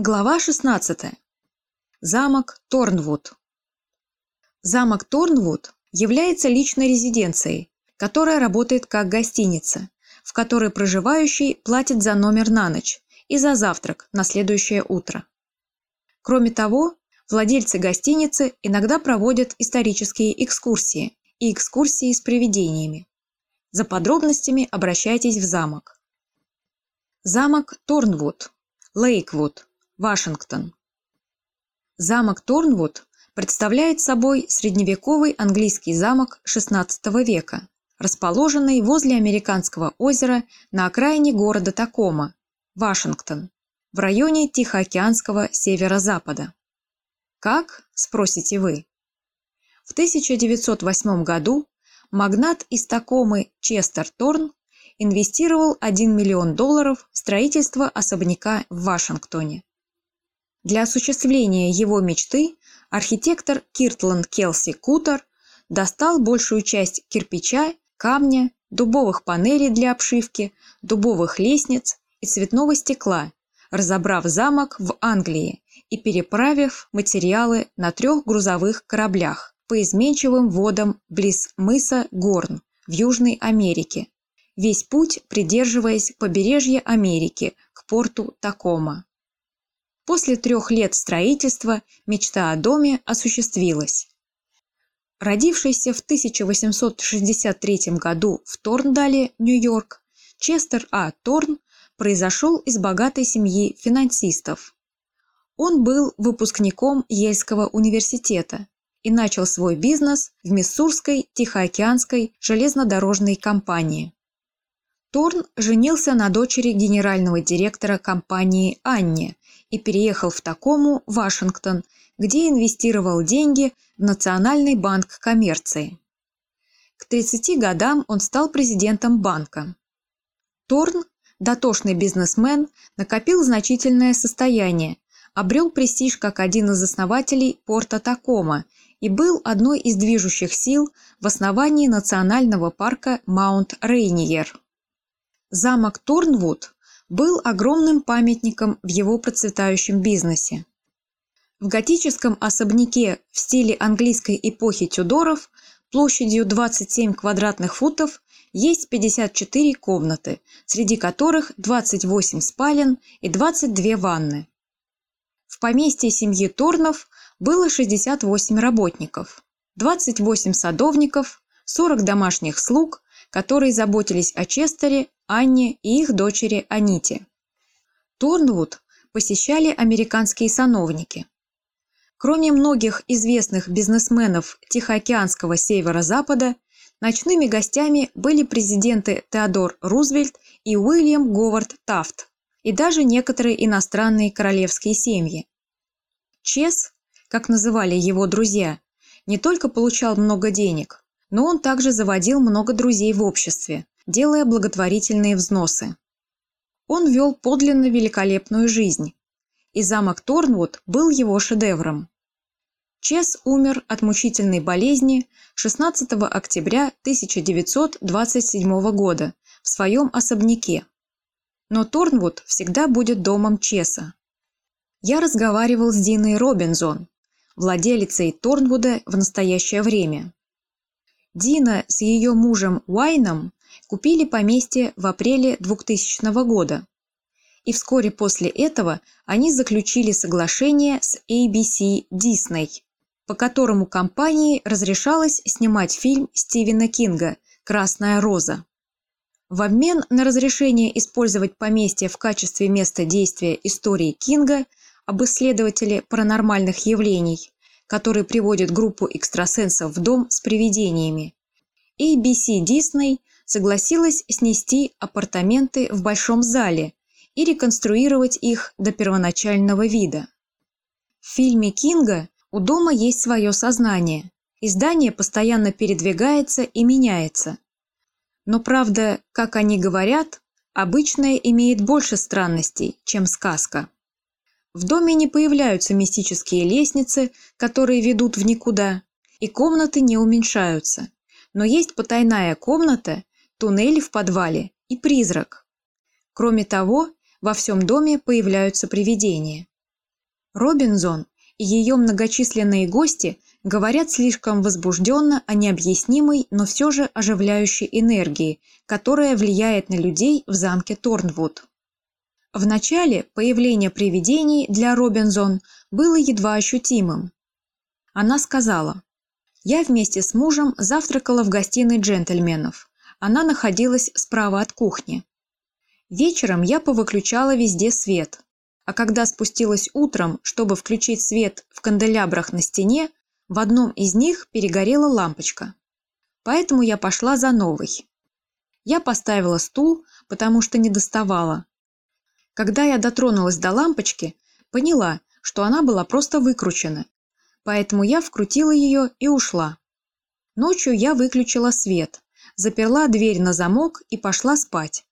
Глава 16. Замок Торнвуд. Замок Торнвуд является личной резиденцией, которая работает как гостиница, в которой проживающий платит за номер на ночь и за завтрак на следующее утро. Кроме того, владельцы гостиницы иногда проводят исторические экскурсии и экскурсии с привидениями. За подробностями обращайтесь в замок. Замок Торнвуд, Лейквуд, Вашингтон. Замок Торнвуд представляет собой средневековый английский замок XVI века, расположенный возле американского озера на окраине города Такома, Вашингтон, в районе Тихоокеанского северо-запада. Как, спросите вы? В 1908 году магнат из Такомы Честер Торн инвестировал 1 миллион долларов в строительство особняка в Вашингтоне. Для осуществления его мечты архитектор Киртланд Келси Кутер достал большую часть кирпича, камня, дубовых панелей для обшивки, дубовых лестниц и цветного стекла, разобрав замок в Англии и переправив материалы на трех грузовых кораблях по изменчивым водам близ мыса Горн в Южной Америке, весь путь придерживаясь побережья Америки к порту Такома. После трех лет строительства мечта о доме осуществилась. Родившийся в 1863 году в Торндале, Нью-Йорк, Честер А. Торн произошел из богатой семьи финансистов. Он был выпускником Ельского университета и начал свой бизнес в Миссурской Тихоокеанской железнодорожной компании. Торн женился на дочери генерального директора компании Анне и переехал в Такому, Вашингтон, где инвестировал деньги в Национальный банк коммерции. К 30 годам он стал президентом банка. Торн, дотошный бизнесмен, накопил значительное состояние, обрел престиж как один из основателей порта Такома и был одной из движущих сил в основании национального парка Маунт-Рейниер. Замок Торнвуд был огромным памятником в его процветающем бизнесе. В готическом особняке в стиле английской эпохи Тюдоров площадью 27 квадратных футов есть 54 комнаты, среди которых 28 спален и 22 ванны. В поместье семьи Торнов было 68 работников, 28 садовников, 40 домашних слуг, которые заботились о Честере Анне и их дочери Аните. Торнвуд посещали американские сановники. Кроме многих известных бизнесменов Тихоокеанского северо-запада, ночными гостями были президенты Теодор Рузвельт и Уильям Говард Тафт, и даже некоторые иностранные королевские семьи. Чес, как называли его друзья, не только получал много денег, но он также заводил много друзей в обществе, делая благотворительные взносы. Он вел подлинно великолепную жизнь, и замок Торнвуд был его шедевром. Чес умер от мучительной болезни 16 октября 1927 года в своем особняке. Но Торнвуд всегда будет домом Чеса. Я разговаривал с Диной Робинзон, владелицей Торнвуда в настоящее время. Дина с ее мужем Уайном купили поместье в апреле 2000 года. И вскоре после этого они заключили соглашение с ABC Disney, по которому компании разрешалось снимать фильм Стивена Кинга «Красная роза». В обмен на разрешение использовать поместье в качестве места действия истории Кинга об исследователе паранормальных явлений, который приводит группу экстрасенсов в дом с привидениями, ABC Disney согласилась снести апартаменты в большом зале и реконструировать их до первоначального вида. В фильме Кинга у дома есть свое сознание, и здание постоянно передвигается и меняется. Но правда, как они говорят, обычное имеет больше странностей, чем сказка. В доме не появляются мистические лестницы, которые ведут в никуда, и комнаты не уменьшаются. Но есть потайная комната, туннели в подвале и призрак. Кроме того, во всем доме появляются привидения. Робинзон и ее многочисленные гости говорят слишком возбужденно о необъяснимой, но все же оживляющей энергии, которая влияет на людей в замке Торнвуд. В начале появление привидений для Робинзон было едва ощутимым. Она сказала, «Я вместе с мужем завтракала в гостиной джентльменов. Она находилась справа от кухни. Вечером я повыключала везде свет, а когда спустилась утром, чтобы включить свет в канделябрах на стене, в одном из них перегорела лампочка. Поэтому я пошла за новой. Я поставила стул, потому что не доставала. Когда я дотронулась до лампочки, поняла, что она была просто выкручена, поэтому я вкрутила ее и ушла. Ночью я выключила свет, заперла дверь на замок и пошла спать.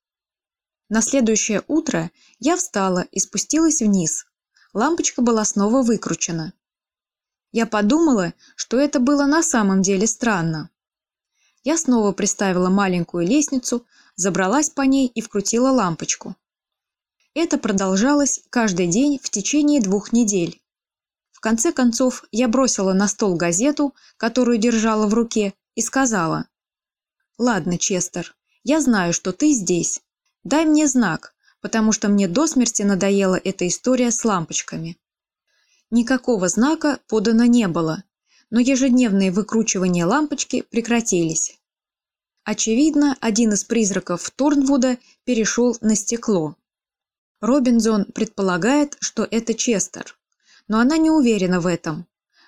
На следующее утро я встала и спустилась вниз. Лампочка была снова выкручена. Я подумала, что это было на самом деле странно. Я снова приставила маленькую лестницу, забралась по ней и вкрутила лампочку. Это продолжалось каждый день в течение двух недель. В конце концов, я бросила на стол газету, которую держала в руке, и сказала, «Ладно, Честер, я знаю, что ты здесь. Дай мне знак, потому что мне до смерти надоела эта история с лампочками. Никакого знака подано не было, но ежедневные выкручивания лампочки прекратились. Очевидно, один из призраков Торнвуда перешел на стекло. Робинзон предполагает, что это Честер, но она не уверена в этом,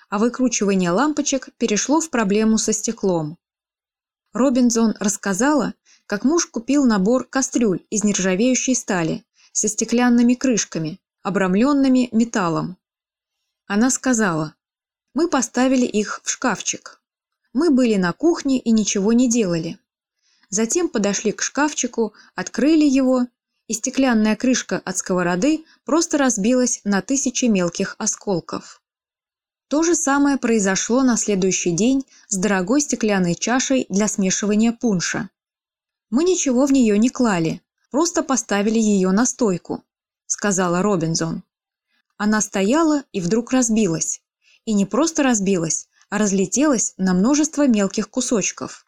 а выкручивание лампочек перешло в проблему со стеклом. Робинзон рассказала, как муж купил набор кастрюль из нержавеющей стали со стеклянными крышками, обрамленными металлом. Она сказала, «Мы поставили их в шкафчик. Мы были на кухне и ничего не делали. Затем подошли к шкафчику, открыли его, и стеклянная крышка от сковороды просто разбилась на тысячи мелких осколков. То же самое произошло на следующий день с дорогой стеклянной чашей для смешивания пунша. «Мы ничего в нее не клали, просто поставили ее на стойку», – сказала Робинзон. Она стояла и вдруг разбилась. И не просто разбилась, а разлетелась на множество мелких кусочков.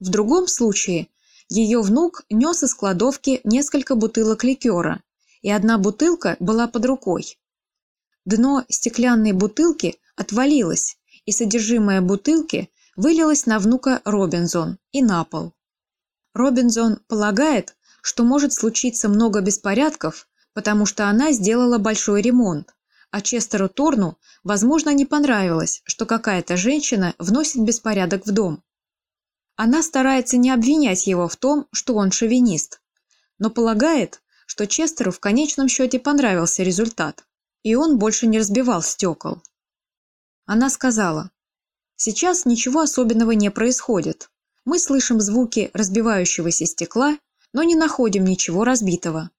В другом случае ее внук нес из кладовки несколько бутылок ликера, и одна бутылка была под рукой. Дно стеклянной бутылки отвалилось, и содержимое бутылки вылилось на внука Робинзон и на пол. Робинзон полагает, что может случиться много беспорядков, потому что она сделала большой ремонт, а Честеру Торну, возможно, не понравилось, что какая-то женщина вносит беспорядок в дом. Она старается не обвинять его в том, что он шовинист, но полагает, что Честеру в конечном счете понравился результат, и он больше не разбивал стекол. Она сказала, «Сейчас ничего особенного не происходит. Мы слышим звуки разбивающегося стекла, но не находим ничего разбитого.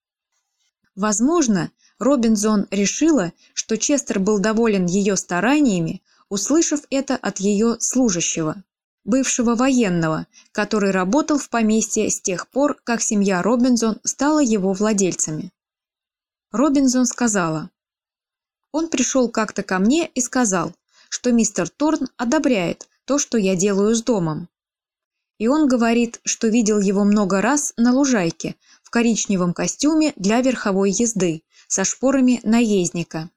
Возможно, Робинзон решила, что Честер был доволен ее стараниями, услышав это от ее служащего, бывшего военного, который работал в поместье с тех пор, как семья Робинзон стала его владельцами. Робинзон сказала, «Он пришел как-то ко мне и сказал, что мистер Торн одобряет то, что я делаю с домом и он говорит, что видел его много раз на лужайке в коричневом костюме для верховой езды со шпорами наездника.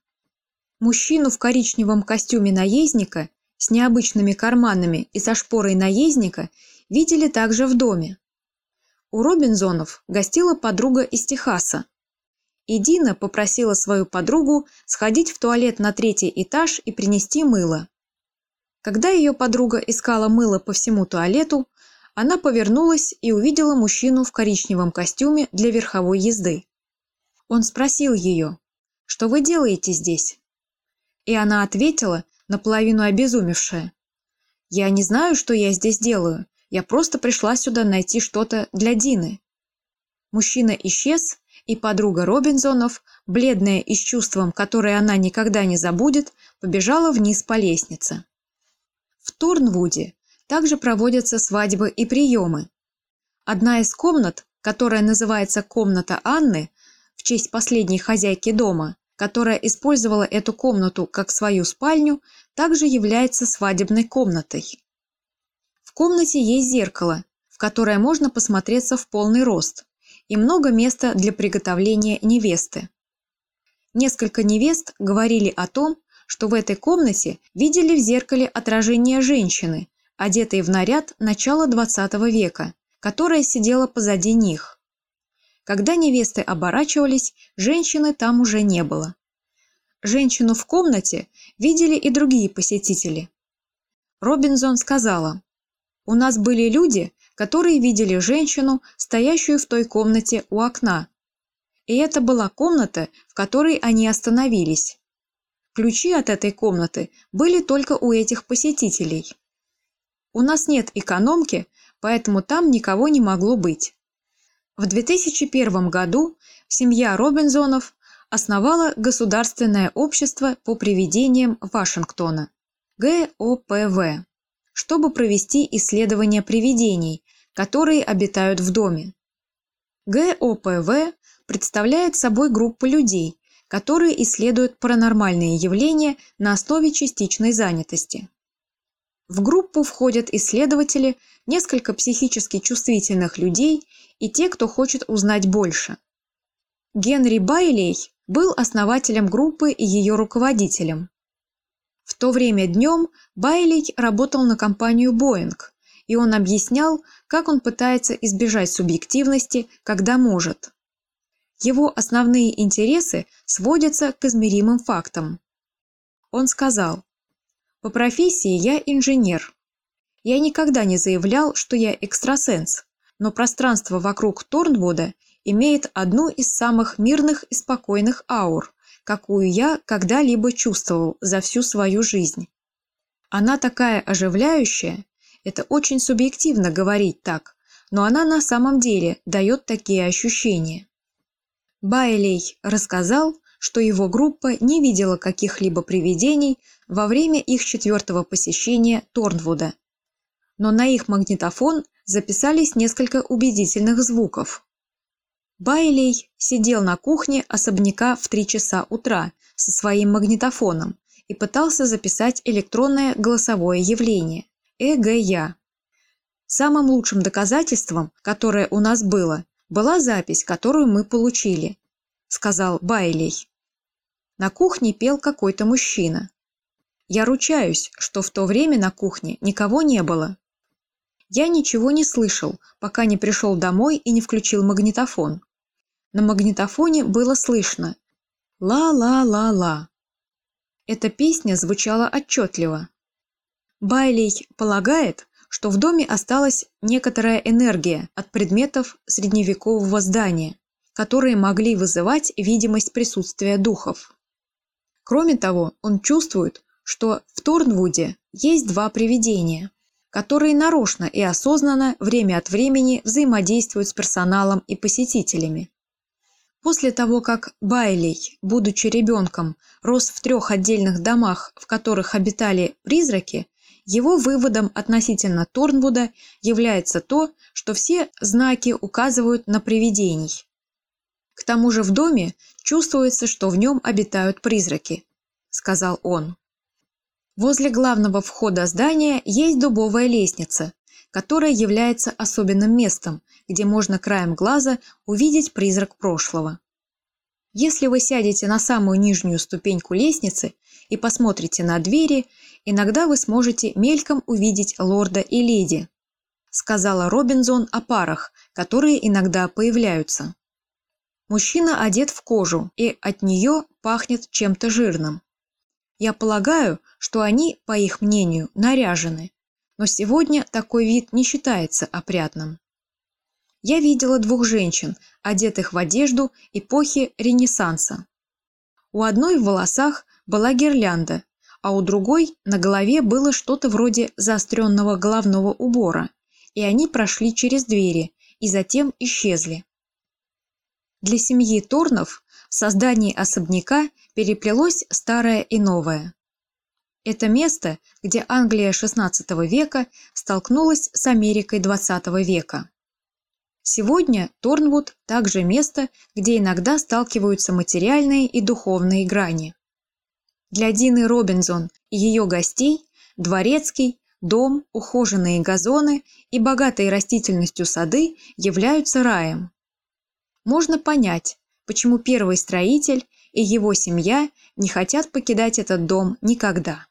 Мужчину в коричневом костюме наездника с необычными карманами и со шпорой наездника видели также в доме. У Робинзонов гостила подруга из Техаса. И Дина попросила свою подругу сходить в туалет на третий этаж и принести мыло. Когда ее подруга искала мыло по всему туалету, она повернулась и увидела мужчину в коричневом костюме для верховой езды. Он спросил ее, «Что вы делаете здесь?» И она ответила, наполовину обезумевшая, «Я не знаю, что я здесь делаю. Я просто пришла сюда найти что-то для Дины». Мужчина исчез, и подруга Робинзонов, бледная и с чувством, которое она никогда не забудет, побежала вниз по лестнице. В Торнвуде также проводятся свадьбы и приемы. Одна из комнат, которая называется «комната Анны», в честь последней хозяйки дома, которая использовала эту комнату как свою спальню, также является свадебной комнатой. В комнате есть зеркало, в которое можно посмотреться в полный рост, и много места для приготовления невесты. Несколько невест говорили о том, что в этой комнате видели в зеркале отражение женщины, одетой в наряд начала XX века, которая сидела позади них. Когда невесты оборачивались, женщины там уже не было. Женщину в комнате видели и другие посетители. Робинзон сказала, «У нас были люди, которые видели женщину, стоящую в той комнате у окна. И это была комната, в которой они остановились. Ключи от этой комнаты были только у этих посетителей. У нас нет экономки, поэтому там никого не могло быть. В 2001 году семья Робинзонов основала Государственное общество по привидениям Вашингтона – ГОПВ, чтобы провести исследование привидений, которые обитают в доме. ГОПВ представляет собой группу людей, которые исследуют паранормальные явления на основе частичной занятости. В группу входят исследователи, несколько психически чувствительных людей и те, кто хочет узнать больше. Генри Байлей был основателем группы и ее руководителем. В то время днем Байлей работал на компанию Boeing, и он объяснял, как он пытается избежать субъективности, когда может. Его основные интересы сводятся к измеримым фактам. Он сказал, «По профессии я инженер. Я никогда не заявлял, что я экстрасенс, но пространство вокруг Торнвуда имеет одну из самых мирных и спокойных аур, какую я когда-либо чувствовал за всю свою жизнь. Она такая оживляющая, это очень субъективно говорить так, но она на самом деле дает такие ощущения. Байлей рассказал, что его группа не видела каких-либо привидений во время их четвертого посещения Торнвуда. Но на их магнитофон записались несколько убедительных звуков. Байлей сидел на кухне особняка в 3 часа утра со своим магнитофоном и пытался записать электронное голосовое явление. ЭГЯ. Самым лучшим доказательством, которое у нас было, была запись, которую мы получили, сказал Байлей. На кухне пел какой-то мужчина. Я ручаюсь, что в то время на кухне никого не было. Я ничего не слышал, пока не пришел домой и не включил магнитофон. На магнитофоне было слышно «Ла-ла-ла-ла». Эта песня звучала отчетливо. Байлей полагает, что в доме осталась некоторая энергия от предметов средневекового здания, которые могли вызывать видимость присутствия духов. Кроме того, он чувствует, что в Торнвуде есть два привидения, которые нарочно и осознанно время от времени взаимодействуют с персоналом и посетителями. После того, как Байлей, будучи ребенком, рос в трех отдельных домах, в которых обитали призраки, его выводом относительно Торнвуда является то, что все знаки указывают на привидений. К тому же в доме чувствуется, что в нем обитают призраки, сказал он. Возле главного входа здания есть дубовая лестница, которая является особенным местом, где можно краем глаза увидеть призрак прошлого. Если вы сядете на самую нижнюю ступеньку лестницы и посмотрите на двери, иногда вы сможете мельком увидеть лорда и леди», сказала Робинзон о парах, которые иногда появляются. Мужчина одет в кожу, и от нее пахнет чем-то жирным. Я полагаю, что они, по их мнению, наряжены, но сегодня такой вид не считается опрятным. Я видела двух женщин, одетых в одежду эпохи Ренессанса. У одной в волосах была гирлянда, а у другой на голове было что-то вроде заостренного головного убора, и они прошли через двери и затем исчезли. Для семьи Торнов в создании особняка переплелось старое и новое. Это место, где Англия XVI века столкнулась с Америкой XX века. Сегодня Торнвуд также место, где иногда сталкиваются материальные и духовные грани. Для Дины Робинзон и ее гостей дворецкий, дом, ухоженные газоны и богатые растительностью сады являются раем. Можно понять, почему первый строитель и его семья не хотят покидать этот дом никогда.